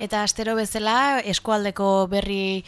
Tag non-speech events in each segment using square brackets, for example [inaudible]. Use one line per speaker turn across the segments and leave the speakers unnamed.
Eta astero bezala eskualdeko berri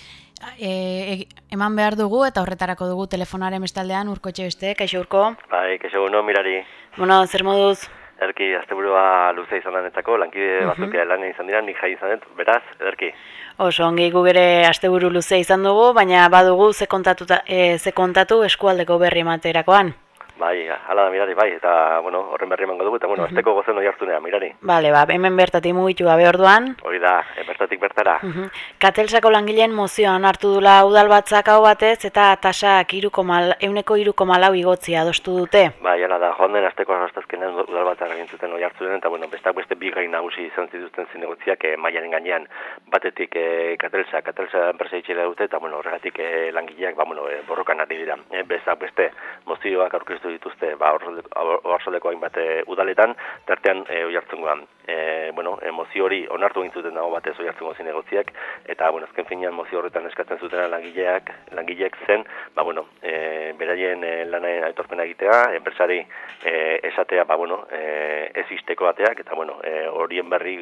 e, eman behar dugu eta horretarako dugu telefonaren bestaldean urko etxe beste, kaixo urko?
Bai, kaixo uno, mirari.
Bueno, zer moduz?
Erki, azte burua luze izan denetako, lankide uh -huh. batzuk lan izan dira, nik jai izan dut, beraz, erki.
Oso, ongi gu bere asteburu luze izan dugu, baina badugu ze kontatu, e, ze kontatu eskualdeko berri ematerakoan.
Bai, hala da mirari, bai, eta, bueno, horren berri emango dugu, eta, bueno, uh -huh. azteko gozen hori hartunea, mirari.
Bale, ba, hemen bertatik mugitu gabe orduan.
Hori da, e, bertatik bertara. Uh
-huh. Katelsako langileen mozioan hartu dula udalbatzak hau batez, eta tasak mal, euneko iruko malau igotzia adostu dute.
Bai, hala da, joan den azteko arrastazkenen udalbatzak egin zuten hori hartu eta, bueno, bestak beste bi nagusi izan zituzten zinegotziak e, maiaren gainean, batetik e, Katelsa, Katelsa enpresa itxela dute, eta, bueno, horregatik e, langileak, ba, bueno, e, borrokan ari dira. E, bestak beste mozioak aurkeztu dituzte ba orsaldeko hainbat eh, udaletan tartean e, oihartzungoan e, bueno emozio hori onartu egin zuten dago batez oihartzungo zinegotziak eta bueno azken finean mozio horretan eskatzen zuten langileak langileek zen ba bueno e, beraien e, lanaren aitorpena egitea enpresari e, esatea ba bueno e, ez isteko bateak eta bueno horien berri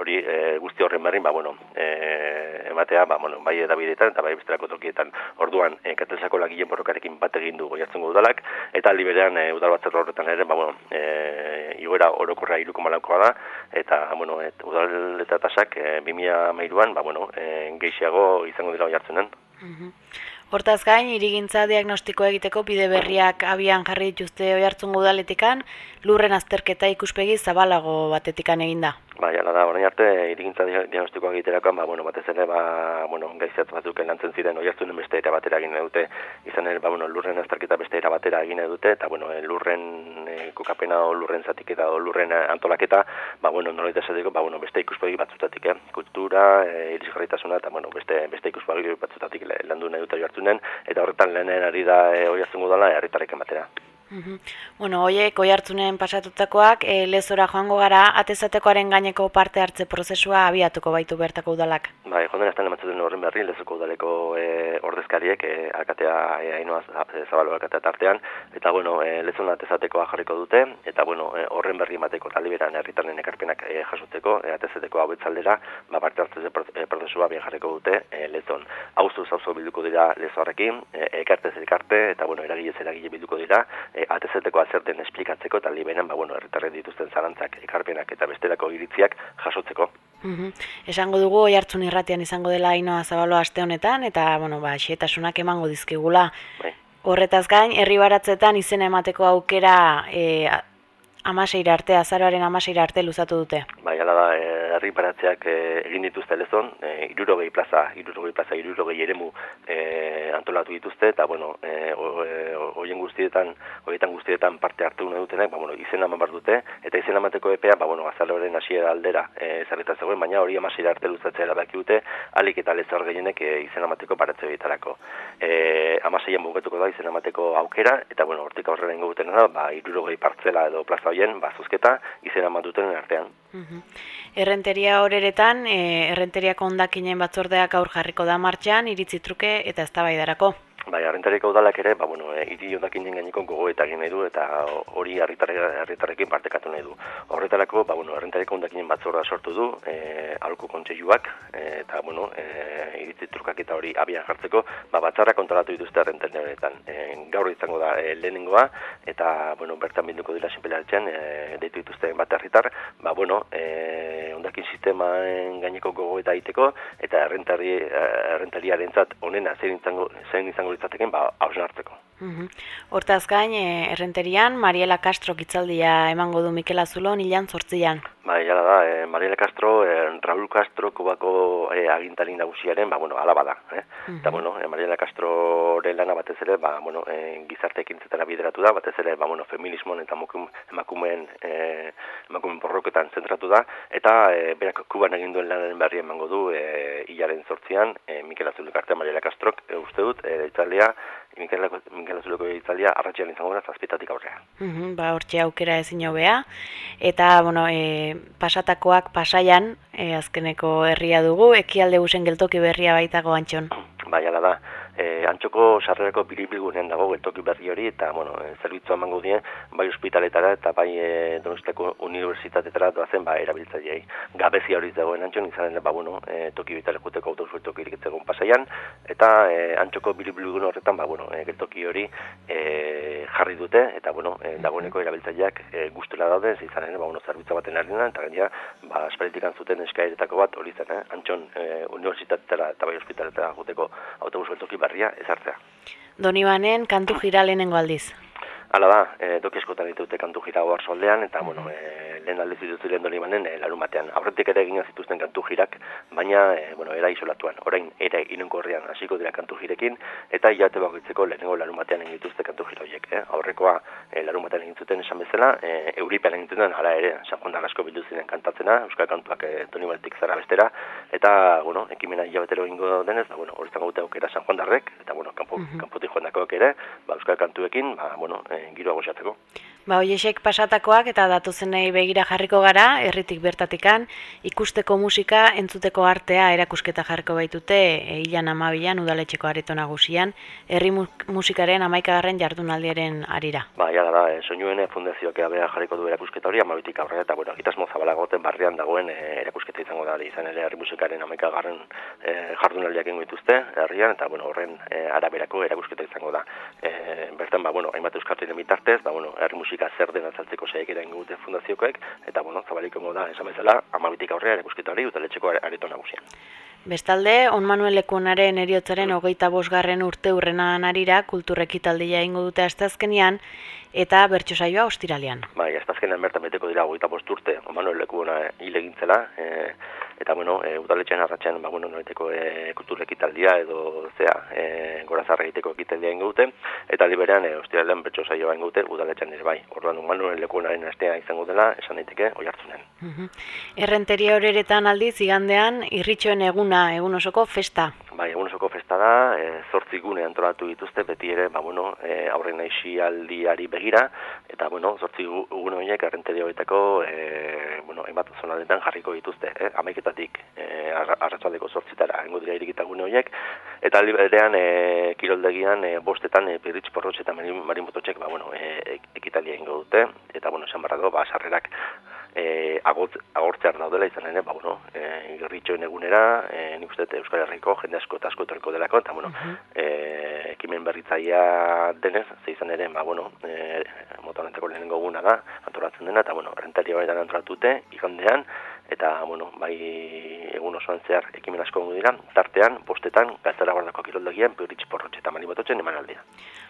hori e, guzti horren berrin ba bueno e, ematea ba bueno bai edabideetan eta bai bestelako tokietan. Orduan e, katelsako lagileen borrokarekin bat egin du goiartzen udalak eta liberean e, udal horretan ere ba bueno e, igoera orokorra 3,4 da eta bueno et, udal eta tasak e, 2013an ba bueno e, geixiago izango dira goiartzenen
mm Hortaz gain, irigintza diagnostiko egiteko bide berriak abian jarri dituzte oi hartzun gudaletikan, lurren azterketa ikuspegi zabalago batetikan eginda.
Bai, ala da, orain arte, irigintza diagnostikoa egiterakoan, ba, bueno, batez ere, ba, bueno, gaizat batzuk lantzen ziren, oi hartzunen beste era batera egin dute, izan ere, ba, bueno, lurren azterketa beste era batera egin dute, eta, bueno, lurren e, kokapena o lurren zatiketa o lurren antolaketa, ba, bueno, nolait esateko, ba, bueno, beste ikuspegi batzutatik, eh? kultura, e, irisgarritasuna, eta, bueno, beste, beste ikuspegi batzutatik landu nahi dute oi hartzunen, eta horretan lehenen ari da, e, oi hartzun gudala, herritarrek
Bueno, hoiek oi hartzunen pasatutakoak, e, lezora joango gara, atezatekoaren gaineko parte hartze prozesua abiatuko baitu bertako udalak.
Bai, jonden azten ematzen horren berri, lezoko udaleko e, ordezkariek, e, alkatea, e, hainoaz, zabalo alkatea tartean, eta, bueno, e, lezon atezatekoa jarriko dute, eta, bueno, e, horren berri emateko taliberan herritaren ekarpenak e, jasuteko, e, atezateko hau etzaldera, ba, parte hartze prozesua bien jarriko dute e, lezon. Hauzu, zauzo bilduko dira lezorrekin, e, ekartez elkarte, eta, bueno, eragile eragile bilduko dira, e, atezeteko azerten esplikatzeko eta libenen ba bueno erretarren dituzten zalantzak ekarpenak eta bestelako iritziak jasotzeko.
Mm Esango dugu oi hartzun irratian izango dela Ainoa Zabalo aste honetan eta bueno ba xietasunak emango dizkigula. Bai. Horretaz gain herri baratzetan izena emateko aukera e, Amaseira arte, azaroaren amaseira arte luzatu dute.
Bai, ala da, eh, herri paratzeak e, egin dituzte lezon, e, irurogei plaza, irurogei plaza, irurogei eremu e, antolatu dituzte, eta, bueno, e, hoien guztietan, hoietan guztietan parte hartu nahi dutenek, ba, bueno, izena eman dute, eta izena emateko epea, ba, bueno, azaroaren hasiera aldera e, zegoen, baina hori amaseira arte luzatzea erabaki dute, alik eta lezor gehienek e, izena emateko paratze behitarako. E, amaseian buketuko da izena emateko aukera, eta, bueno, hortik aurrera ingo da, ba, irurogei partzela edo plaza hoien bazuzketa izena matuten artean.
Errenteria horeretan, e, errenteriako ondakinen batzordeak aur jarriko da martxan, iritzi truke eta eztabaidarako.
Bai, arrentareko udalak ere, ba, bueno, e, iri ondakinen gaineko gogo eta nahi du, eta hori arretarrekin partekatu nahi du. Horretarako, ba, bueno, arrentareko ondakinen batzorda sortu du, e, alko kontseiluak, e, eta, bueno, e, iritzi trukak eta hori abian jartzeko, ba, batzarra kontrolatu dituzte arrentarretan. E, gaur izango da e, lehenengoa, eta, bueno, bertan binduko dira sinpelealtzean, e, deitu dituzte bat herritar, ba, bueno, e, ondakin sistemaen gaineko gogo eta iteko, eta errentari, errentariaren zat, onena, zein izango, zein izango litzateken ba hausnartzeko.
Mhm. Hortaz gain, e, errenterian, Mariela Castro kitzaldia emango du Mikel Azulon ilan zortzian.
Ba, jala da, e, Mariela Castro, e, Raul Castro kubako e, agintari nagusiaren, ba, bueno, alaba da. Eh? Mm Eta, bueno, e, Mariela Castro lana batez ere, ba, bueno, e, gizarte ekintzetara bideratu da, batez ere, ba, bueno, feminismoan eta emakumeen, e, emakumeen porroketan zentratu da, eta e, berak kuban egin duen lanaren berri emango du, e, hilaren zortzian, e, Mikel Azulek arte Mariela Castro, e, uste dut, e, Italia, Mikel Azuleko Italia, arratxean izango da, zazpitatik aurrean.
Mm ba, hortxe aukera ezin hobea. Eta, bueno, e, pasatakoak pasaian, e, azkeneko herria dugu, ekialde guzen geltoki berria baitago antxon.
Bai, ala da, e, antxoko sarrerako biribilgunean dago geltoki berri hori, eta, bueno, e, zerbitzua emango die, bai ospitaletara eta bai e, donosteko unibertsitatetara doazen, ba, erabiltzaileei. Gabezia hori dagoen antxon, izan ba, bueno, e, toki bitalekuteko autobus toki irikitzegon pasaian, eta e, antxoko biribilgun horretan, ba, bueno, e, geltoki hori e, jarri dute, eta, bueno, e, dagoeneko erabiltzaileak e, guztela daude, izan ere, ba, bueno, zerbitzua baten harina, eta gaina, ba, espaletikan zuten eskaeretako bat hori zen, eh? antxon e, unibertsitatera eta bai ospitaletara juteko autobus geltoki berria ezartzea.
Doni banen, kantu [coughs] jira lehenengo aldiz.
Hala da, e, doki eskotan ditute kantu jira hor soldean, eta, bueno, e, lehen aldiz ditutu lehen doni banen, e, larun batean. Aurretik ere egin zituzten kantu jirak, baina, e, bueno, era isolatuan. Orain, ere inunko horrean hasiko dira kantu jirekin, eta jate bakoitzeko lehenengo larun batean egin dituzte kantu jira horiek. Eh? Aurrekoa, e, larun batean egin zuten esan bezala, e, euripean egin zuten, hala ere, San Juan asko bildu ziren kantatzena, Euskal Kantuak e, doni zara bestera, eta, bueno, ekimena hilabetero ingo denez, da, ba, bueno, horretan gaute aukera San Juan darrek, eta, bueno, kanpo, mm -hmm. kanpotik joan ere, ba, Euskal Kantuekin, ba, bueno, e, giroa goxateko.
Ba, hoiesek pasatakoak eta datuzenei begira jarriko gara, herritik bertatikan, ikusteko musika, entzuteko artea erakusketa jarriko baitute, e, ilan amabilan, udaletxeko areto nagusian, herri musikaren amaikagarren jardunaldiaren arira.
Ba, jala da, e, soinuen fundazioak abea jarriko du erakusketa hori, amabitik aurre, eta, bueno, egitasmo zabalagoten barrian dagoen e, erakusketa izango da, izan ere herri musikaren amaikagarren e, jardunaldiak ingo dituzte, herrian, eta, bueno, horren e, araberako erakusketa izango da. E, bertan, ba, bueno, hainbat euskartzen bitartez, ba, bueno, herri zer den azaltzeko saiak ere ingute fundaziokoek, eta, bueno, zabaliko da, esan bezala, amabitik aurrea erakusketa hori, utaletxeko areto nagusian.
Bestalde, On Manuel Lekunaren eriotzaren hogeita bosgarren urte urrena narira kulturrekitaldia ingo dute azteazkenian, eta bertso saioa ostiralian.
Bai, azteazkenean bertan beteko dira hogeita bost urte On Manuel Lekuna hile gintzela, e, eta bueno, e, udaletxean arratxean, ba, bueno, noreteko e, kulturrekitaldia edo zea, e, gorazarra egiteko ekitaldia ingute, eta liberean, e, ostiralean betxo saioa ingute, udaletxean ere bai. Orduan, Manuel lekunaren astea izango dela, esan daiteke, oi hartzunen.
Errenteria horeretan aldiz, igandean, irritxoen eguna, egun osoko festa.
Bai, egun osoko festa da, e, zortzi gune antolatu dituzte, beti ere, ba, bueno, e, aurren aldiari begira, eta, bueno, zortzi gune horiek errenteria horietako, e, bueno, emat zonadetan jarriko dituzte, eh? amaiketatik e, arratzaldeko zortzitara, engo dira irikita gune horiek, eta liberean e, kiroldegian e, bostetan e, pirritx porrotxe eta marin, marin ba, bueno, e, ekitalia ingo dute, eta, bueno, esan barra ba, sarrerak e, agort, agortzear daudela izan ere, ba, bueno, e, gerritxoen egunera, e, nik uste Euskal Herriko jende asko eta asko etorriko delako, eta, bueno, uh e, ekimen berritzaia denez, ze izan ere, ba, bueno, e, motoranteko lehenengo eguna da, antolatzen dena, eta, bueno, rentaria baetan antolatute, ikandean, eta, bueno, bai egun osoan zehar ekimen asko dira, tartean, postetan, gaztara guardako kiroldegian, piuritx porrotxe eta manibototzen eman aldia.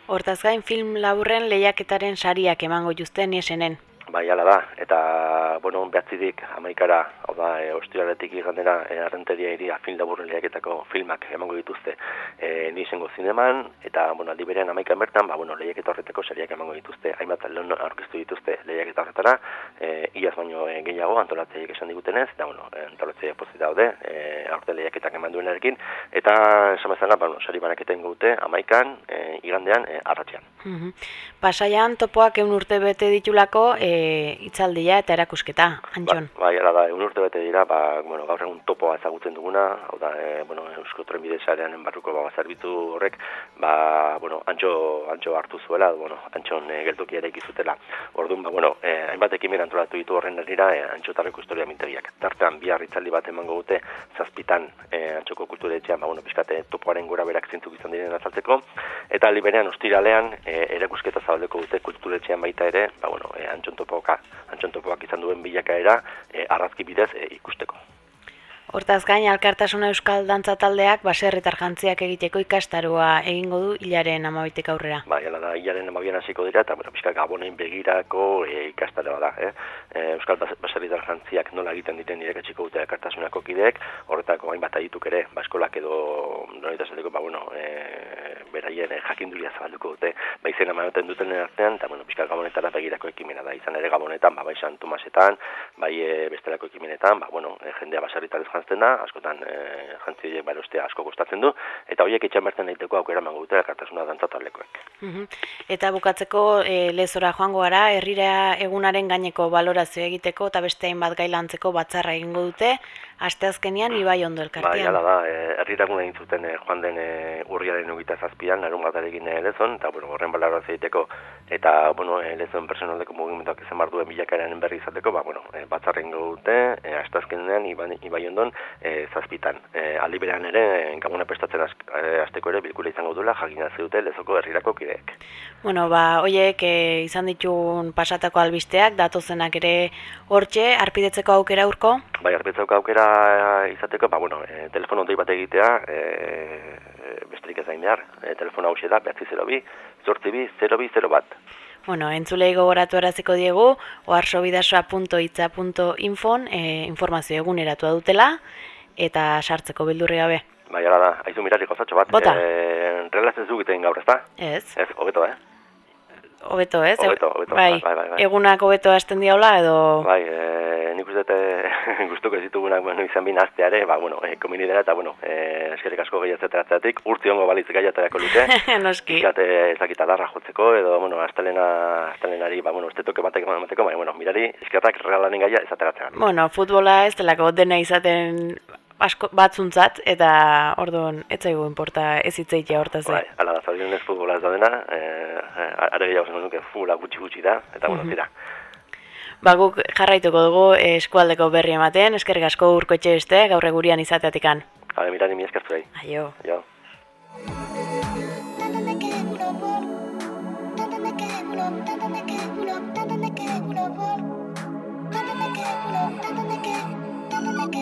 Hortaz gain, film laburren lehiaketaren sariak emango juzten niesenen.
Bai, ala da, eta, bueno, behatzidik amaikara, hau da, e, ostiraletik igandera, e, arrenteria iria film laburren lehiaketako filmak emango dituzte e, nizengo zineman, eta, bueno, aldi berean amaika bertan, ba, bueno, lehiaketa horretako seriak emango dituzte, hainbat lehon aurkeztu dituzte lehiaketa horretara, e, iaz baino e, gehiago, antolatzeiek esan digutenez, eta, bueno, e, antolatzeiek pozit daude, e, aurte lehiaketak eman duen eta, esan bezala, ba, bueno, sari banaketen gute, amaikan, e, igandean, e, arratxean.
Mm Pasaian, topoak egun urte bete ditulako, e, itzaldia eta erakusketa, Antxon.
Ba, bai, ala da, egun urte bete dira, ba, bueno, gaur egun topoa ezagutzen duguna, hau da, e, bueno, Eusko Trenbide sarean enbarruko ba, zerbitu horrek, ba, bueno, Antxo, Antxo hartu zuela, bueno, Antxon e, geltoki ere ikizutela. Orduan, ba, bueno, e, hainbat ekimen antolatu ditu horren dira, e, Antxo tarreko historia mintegiak. Tartean, bi harritzaldi bat emango dute, zazpitan, e, Antxoko kulturetxean, ba, bueno, piskate topoaren gora berak zintzuk izan diren azaltzeko, eta liberean, ostiralean, e, erakusketa zabaldeko dute kulturetxean baita ere, ba, bueno, e, antxon topoak izan duen bilakaera e, arrazki bidez e, ikusteko.
Hortaz gain, Alkartasuna Euskal Dantza Taldeak baserritar jantziak egiteko ikastaroa egingo du hilaren amabitek aurrera.
Ba, jala da, hilaren amabian hasiko dira, eta bueno, pixka gabonen begirako e, ikastaroa da. Eh? E, Euskal baserritar jantziak nola egiten diren irekatxiko dute Alkartasunako kideek, horretako hainbat adituk ere, ba, eskolak edo, nolita ba, bueno, e, beraien eh, jakinduria zabalduko dute, ba izena manoten duten artean, eta bueno, pixka gabonetara begirako ekimena da, izan ere gabonetan, ba, bai San Tomasetan, bai e, bestelako ekimenetan, ba, bueno, e, jendea basarritan ez jantzten da, askotan e, jantzi ba, asko gustatzen du, eta horiek etxan bertzen daiteko aukera mango dute, elkartasuna dantzatalekoek.
Mm Eta bukatzeko e, lezora joango gara, herrira egunaren gaineko balorazio egiteko, eta beste hainbat gailantzeko batzarra egingo dute, asteazkenean ibai ondo elkartean.
Bai, da, e, herriraguna egin zuten e, joan den e, urriaren ugita zazpian, narun batarekin e, lezon, eta bueno, horren balorazio egiteko, eta bueno, e, lezon personaldeko mugimenduak izan barduen bilakaren berri izateko, ba, bueno, e, batzarra egingo dute, e, asteazkenean ibai, ibai ondon e, zazpitan. E, aliberan ere, e, gabuna prestatzen az, e, azteko ere bilkula izango dula, jakina dute lezoko herrirako kideek.
Bueno, ba, oiek e, izan ditun pasatako albisteak, datozenak ere hortxe, arpidetzeko aukera urko?
Bai, arpidetzeko aukera izateko, ba, bueno, e, telefono doi bat egitea, e, besterik ez dain behar, e, telefono hau da, behatzi 0 bi, zortzi bi, 0 bi, 0 bat.
Bueno, entzulei gogoratu eraziko diegu, oarsobidasoa.itza.infon e, informazio eguneratu dutela, eta sartzeko bildurri gabe.
Bai, da, haizu mirari gozatxo bat.
Bota.
E, Relazez dugiten gaur, ezta?
Ez.
Ez, hobeto, eh?
Hobeto, ez?
Hobeto, hobeto.
Bai, bai, bai, bai. egunak hobeto hasten diaula edo...
Bai, e, nik uste dute [laughs] guztuko ez ditugunak bueno, izan bin asteare, ba, bueno, e, komini dela eta, bueno, e, eskerrik asko gehiatzeteratzeatik, urti hongo balitz gaiaterako luke. [laughs]
Noski.
Ikate ezakita darra jotzeko, edo, bueno, astelena, astelenari, ba, bueno, uste toke batek emateko, bai, bueno, mirari, eskerrak regalanen gaia ezateratzen.
Bueno, futbola ez delako dena izaten asko batzuntzat eta orduan ez zaigu inporta ez hitzeitea hortaz.
Bai, ala da zauden ez futbola ez da dena, eh, are gehiago zen nuke futbola gutxi gutxi da eta bueno, tira.
Ba, guk jarraituko dugu eskualdeko berri ematen, eskerrik asko urko etxe beste, gaur egurian izateatikan.
Habe, mirani mi eskertu bai.
Aio.
Aio. Thank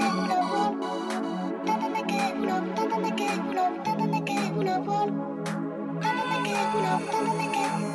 you.